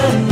love.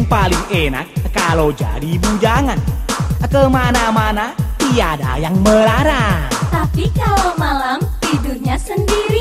Memang paling enak. Kalau jadi bujangan Ke mana-mana tiada yang melarang. Tapi kalau malam tidurnya sendirian